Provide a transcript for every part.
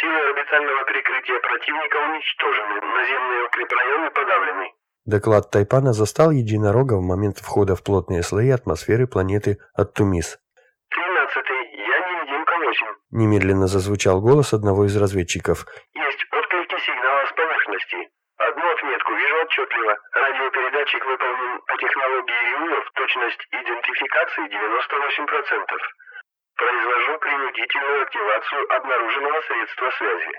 Силы орбитального прикрытия противника уничтожены, наземные укрепрайоны подавлены. Доклад Тайпана застал единорога в момент входа в плотные слои атмосферы планеты Аттумис. Тринадцатый, я невидимка 8. Немедленно зазвучал голос одного из разведчиков. Есть отклики сигнала с поверхности. Одну отметку вижу отчетливо. Радиопередатчик выполнен по технологии Риулов, точность идентификации 98%. Произвожу принудительную активацию обнаруженного средства связи.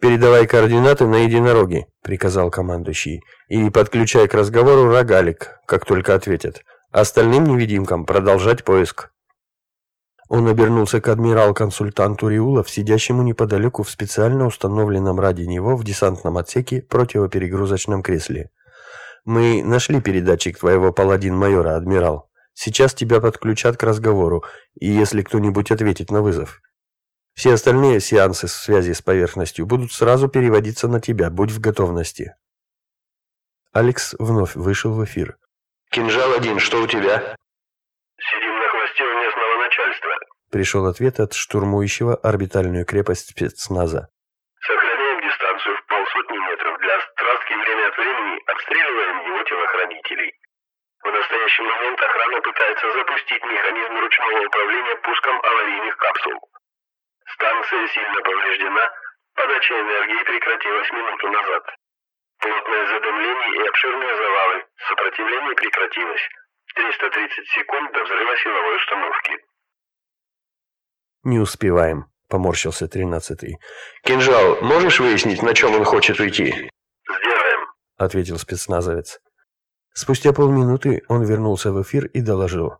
«Передавай координаты на единороги», — приказал командующий, «и подключай к разговору рогалик, как только ответят. Остальным невидимкам продолжать поиск». Он обернулся к адмирал-консультанту Риулов, сидящему неподалеку в специально установленном ради него в десантном отсеке противоперегрузочном кресле. «Мы нашли передатчик твоего паладин-майора, адмирал. Сейчас тебя подключат к разговору, и если кто-нибудь ответит на вызов. Все остальные сеансы связи с поверхностью будут сразу переводиться на тебя, будь в готовности». Алекс вновь вышел в эфир. «Кинжал-1, что у тебя?» «Сидим на хвосте у местного начальства». Пришел ответ от штурмующего орбитальную крепость спецназа. «Сохраняем дистанцию в полсотни метров. Для страстки время от времени обстреливаем его телохранителей. В настоящий момент охрана пытается запустить механизм ручного управления пуском аварийных капсул. Станция сильно повреждена, подача энергии прекратилась минуту назад. Плотное задымление и обширные завалы. Сопротивление прекратилось. 330 секунд до взрыва силовой установки. «Не успеваем», — поморщился тринадцатый. «Кинжал, можешь выяснить, на чем он хочет уйти?» «Сделаем», — ответил спецназовец. Спустя полминуты он вернулся в эфир и доложил.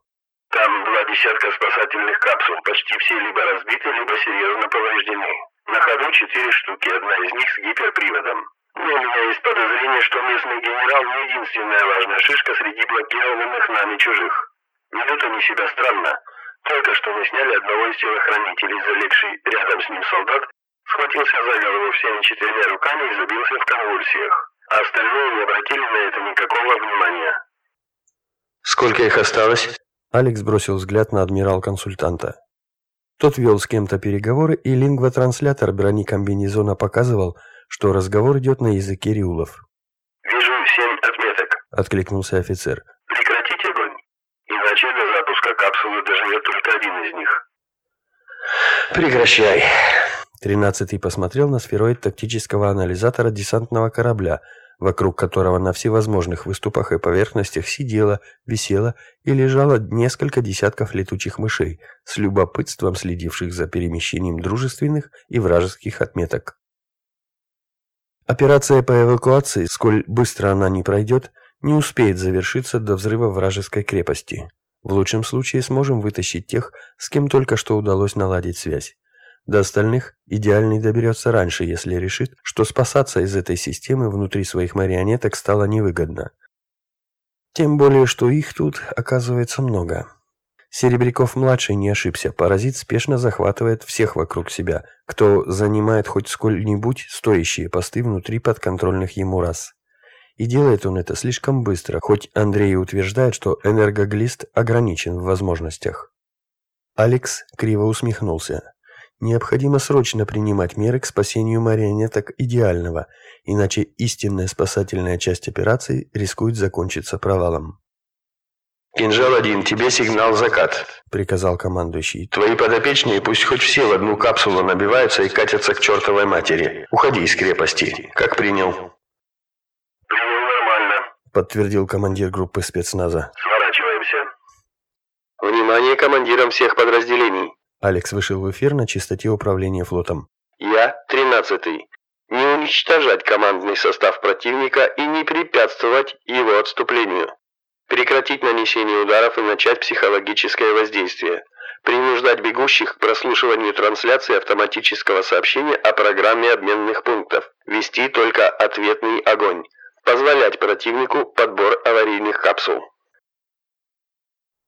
«Там два десятка спасательных капсул, почти все либо разбиты, либо серьезно повреждены. На ходу четыре штуки, одна из них с гиперприводом. Но у меня есть подозрение, что местный генерал не единственная важная шишка среди блокированных нами чужих. Ведут они себя странно. Только что мы сняли одного из телохранителей, залегший рядом с ним солдат, схватился за голову всеми четырьмя руками и забился в конвульсиях. А остальные не обратили на это никакого внимания. «Сколько их осталось?» Алекс бросил взгляд на адмирал-консультанта. Тот вел с кем-то переговоры, и лингвотранслятор бронекомбинезона показывал, что разговор идет на языке риулов. «Вижу семь отметок», — откликнулся офицер. «Прекратите огонь, иначе до запуска капсулы доживет только один из них». «Прекращай». Тринадцатый посмотрел на сфероид тактического анализатора десантного корабля, вокруг которого на всевозможных выступах и поверхностях сидело, висело и лежало несколько десятков летучих мышей, с любопытством следивших за перемещением дружественных и вражеских отметок. Операция по эвакуации, сколь быстро она не пройдет, не успеет завершиться до взрыва вражеской крепости. В лучшем случае сможем вытащить тех, с кем только что удалось наладить связь. До остальных идеальный доберется раньше, если решит, что спасаться из этой системы внутри своих марионеток стало невыгодно. Тем более, что их тут оказывается много. Серебряков-младший не ошибся. Паразит спешно захватывает всех вокруг себя, кто занимает хоть сколь-нибудь стоящие посты внутри подконтрольных ему рас. И делает он это слишком быстро, хоть Андрей утверждает, что энергоглист ограничен в возможностях. Алекс криво усмехнулся. Необходимо срочно принимать меры к спасению марионеток идеального, иначе истинная спасательная часть операции рискует закончиться провалом. «Кинжал-1, тебе сигнал закат», — приказал командующий. «Твои подопечные пусть хоть все в одну капсулу набиваются и катятся к чертовой матери. Уходи из крепости. Как принял?» «Принял нормально», — подтвердил командир группы спецназа. «Сворачиваемся». «Внимание командирам всех подразделений!» Алекс вышел в эфир на чистоте управления флотом. «Я, тринадцатый. Не уничтожать командный состав противника и не препятствовать его отступлению. Прекратить нанесение ударов и начать психологическое воздействие. Принуждать бегущих к прослушиванию трансляции автоматического сообщения о программе обменных пунктов. Вести только ответный огонь. Позволять противнику подбор аварийных капсул.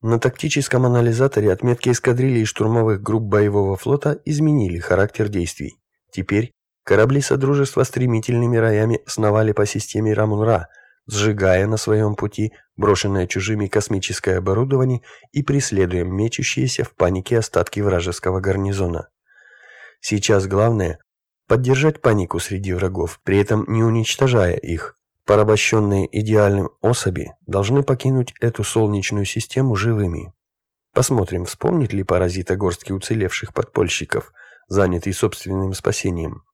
На тактическом анализаторе отметки эскадрильи штурмовых групп боевого флота изменили характер действий. Теперь корабли Содружества стремительными роями сновали по системе Рамун-Ра, сжигая на своем пути брошенное чужими космическое оборудование и преследуя мечущиеся в панике остатки вражеского гарнизона. Сейчас главное – поддержать панику среди врагов, при этом не уничтожая их. Порабощенные идеальным особи должны покинуть эту солнечную систему живыми. Посмотрим, вспомнит ли паразита горстки уцелевших подпольщиков, занятый собственным спасением.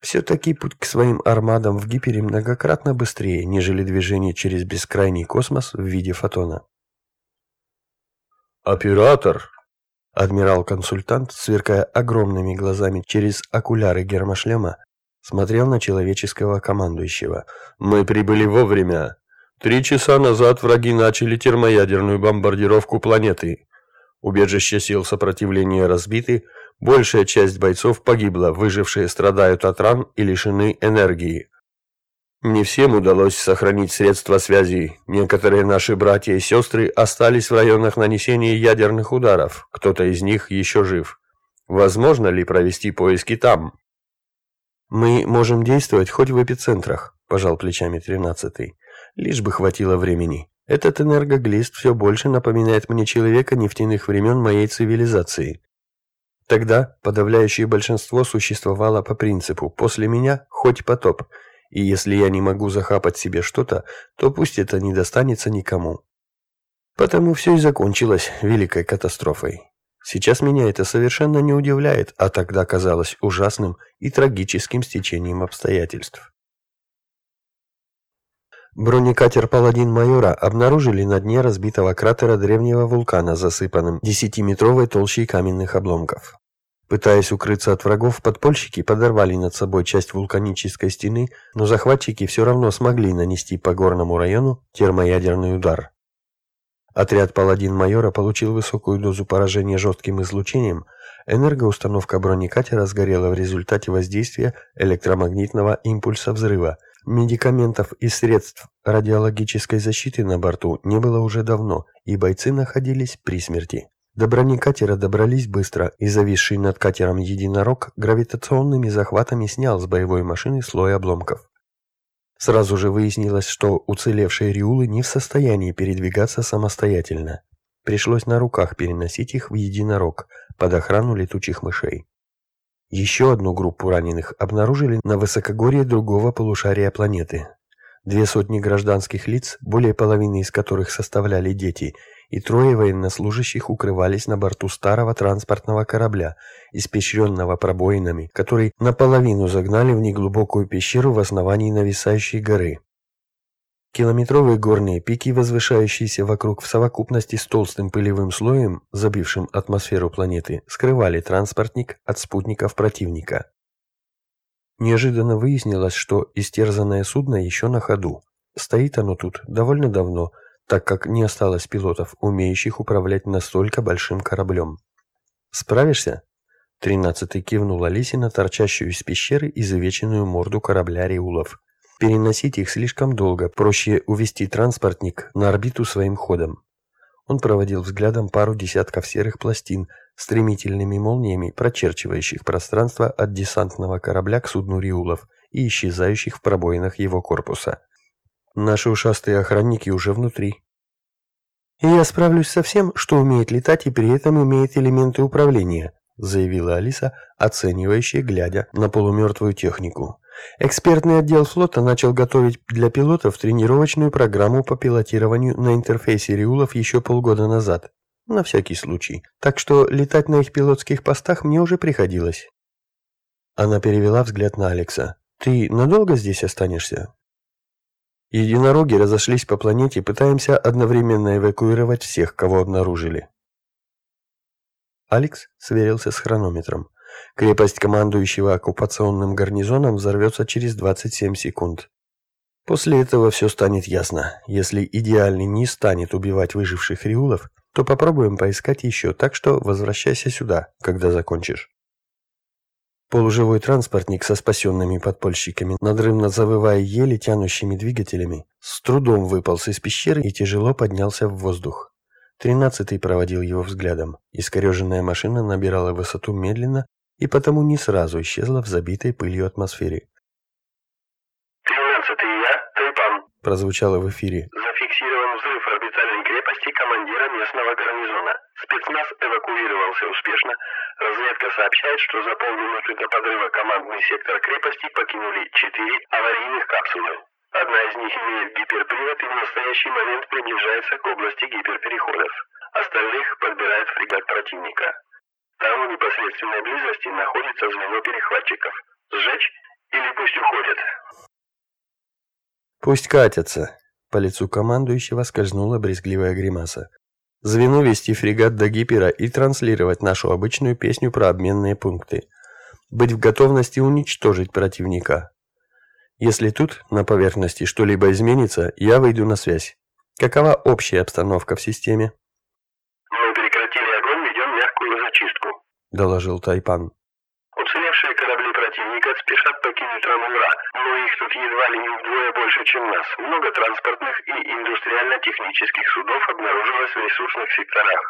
Все-таки путь к своим армадам в гипере многократно быстрее, нежели движение через бескрайний космос в виде фотона. «Оператор!» Адмирал-консультант, сверкая огромными глазами через окуляры гермошлема, смотрел на человеческого командующего. «Мы прибыли вовремя. Три часа назад враги начали термоядерную бомбардировку планеты. Убежище сил сопротивления разбиты, большая часть бойцов погибла, выжившие страдают от ран и лишены энергии. Не всем удалось сохранить средства связи. Некоторые наши братья и сестры остались в районах нанесения ядерных ударов. Кто-то из них еще жив. Возможно ли провести поиски там? Мы можем действовать хоть в эпицентрах, пожал плечами тринадцатый. Лишь бы хватило времени. Этот энергоглист все больше напоминает мне человека нефтяных времен моей цивилизации. Тогда подавляющее большинство существовало по принципу «после меня хоть потоп», и если я не могу захапать себе что-то, то пусть это не достанется никому. Потому все и закончилось великой катастрофой. Сейчас меня это совершенно не удивляет, а тогда казалось ужасным и трагическим стечением обстоятельств. Бронекатер «Паладин» майора обнаружили на дне разбитого кратера древнего вулкана, засыпанным десятиметровой толщей каменных обломков. Пытаясь укрыться от врагов, подпольщики подорвали над собой часть вулканической стены, но захватчики все равно смогли нанести по горному району термоядерный удар. Отряд «Паладин» майора получил высокую дозу поражения жестким излучением, энергоустановка бронекатера сгорела в результате воздействия электромагнитного импульса взрыва – Медикаментов и средств радиологической защиты на борту не было уже давно, и бойцы находились при смерти. До бронекатера добрались быстро, и зависший над катером единорог гравитационными захватами снял с боевой машины слой обломков. Сразу же выяснилось, что уцелевшие риулы не в состоянии передвигаться самостоятельно. Пришлось на руках переносить их в единорог под охрану летучих мышей. Еще одну группу раненых обнаружили на высокогорье другого полушария планеты. Две сотни гражданских лиц, более половины из которых составляли дети, и трое военнослужащих укрывались на борту старого транспортного корабля, испещренного пробоинами, который наполовину загнали в неглубокую пещеру в основании нависающей горы. Километровые горные пики, возвышающиеся вокруг в совокупности с толстым пылевым слоем, забившим атмосферу планеты, скрывали транспортник от спутников противника. Неожиданно выяснилось, что истерзанное судно еще на ходу. Стоит оно тут довольно давно, так как не осталось пилотов, умеющих управлять настолько большим кораблем. «Справишься?» Тринадцатый кивнул Алисе на торчащую из пещеры изувеченную морду корабля Риулов. Переносить их слишком долго, проще увести транспортник на орбиту своим ходом. Он проводил взглядом пару десятков серых пластин, стремительными молниями, прочерчивающих пространство от десантного корабля к судну Риулов и исчезающих в пробоинах его корпуса. Наши ушастые охранники уже внутри. «И я справлюсь со всем, что умеет летать и при этом имеет элементы управления», заявила Алиса, оценивающая, глядя на полумертвую технику. Экспертный отдел флота начал готовить для пилотов тренировочную программу по пилотированию на интерфейсе Риулов еще полгода назад. На всякий случай. Так что летать на их пилотских постах мне уже приходилось. Она перевела взгляд на Алекса. «Ты надолго здесь останешься?» Единороги разошлись по планете, пытаемся одновременно эвакуировать всех, кого обнаружили. Алекс сверился с хронометром. Крепость командующего оккупационным гарнизоном взорвется через 27 секунд. После этого все станет ясно. Если идеальный не станет убивать выживших риулов, то попробуем поискать еще, так что возвращайся сюда, когда закончишь. Полуживой транспортник со спасенными подпольщиками, надрывно завывая еле тянущими двигателями, с трудом выполз из пещеры и тяжело поднялся в воздух. Тринадцатый проводил его взглядом. Искореженная машина набирала высоту медленно и потому не сразу исчезла в забитой пылью атмосфере. «Тринадцатый я, Тайпан», прозвучало в эфире. «Зафиксирован местного гарнизона. Спецназ эвакуировался успешно. Разведка сообщает, что за полминуты до подрыва командный сектор крепости покинули четыре аварийных капсулы. Одна из них имеет гиперпривод и в настоящий момент приближается к области гиперпереходов. Остальных подбирает фрегат противника. Там в непосредственной близости находится звено перехватчиков. Сжечь или пусть уходят? Пусть катятся. По лицу командующего скользнула брезгливая гримаса. Звену вести фрегат до Гипера и транслировать нашу обычную песню про обменные пункты. Быть в готовности уничтожить противника. Если тут, на поверхности, что-либо изменится, я выйду на связь. Какова общая обстановка в системе? Мы прекратили огонь, ведем мягкую зачистку, доложил Тайпан. Спешат покинуть Рамунра, но их тут едва ли не вдвое больше, чем нас. Много транспортных и индустриально-технических судов обнаружилось в ресурсных секторах.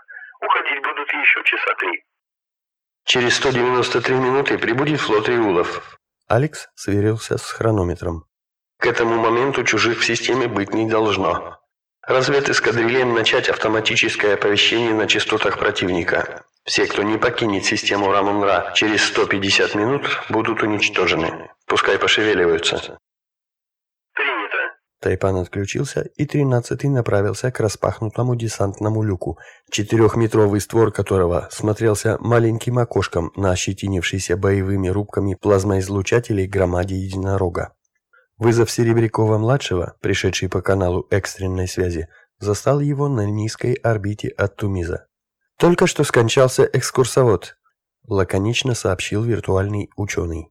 Уходить будут еще часа три. Через 193 минуты прибудет флот Иулов. Алекс сверился с хронометром. К этому моменту чужих в системе быть не должно. Разведэскадрильям начать автоматическое оповещение на частотах противника. Все, кто не покинет систему Рамунра через 150 минут, будут уничтожены. Пускай пошевеливаются. Тайпан отключился, и тринадцатый направился к распахнутому десантному люку, четырехметровый створ которого смотрелся маленьким окошком на ощетинившейся боевыми рубками плазмоизлучателей громаде единорога. Вызов Серебрякова-младшего, пришедший по каналу экстренной связи, застал его на низкой орбите от Тумиза. «Только что скончался экскурсовод», – лаконично сообщил виртуальный ученый.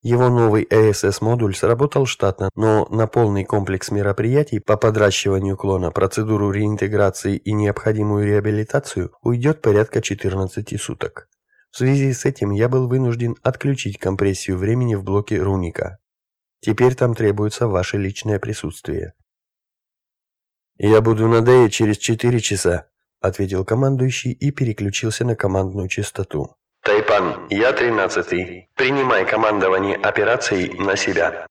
Его новый ЭСС-модуль сработал штатно, но на полный комплекс мероприятий по подращиванию клона, процедуру реинтеграции и необходимую реабилитацию уйдет порядка 14 суток. В связи с этим я был вынужден отключить компрессию времени в блоке Руника. Теперь там требуется ваше личное присутствие. «Я буду на Дее через 4 часа», — ответил командующий и переключился на командную частоту. Тайпан, я тринадцатый. Принимай командование операцией на себя.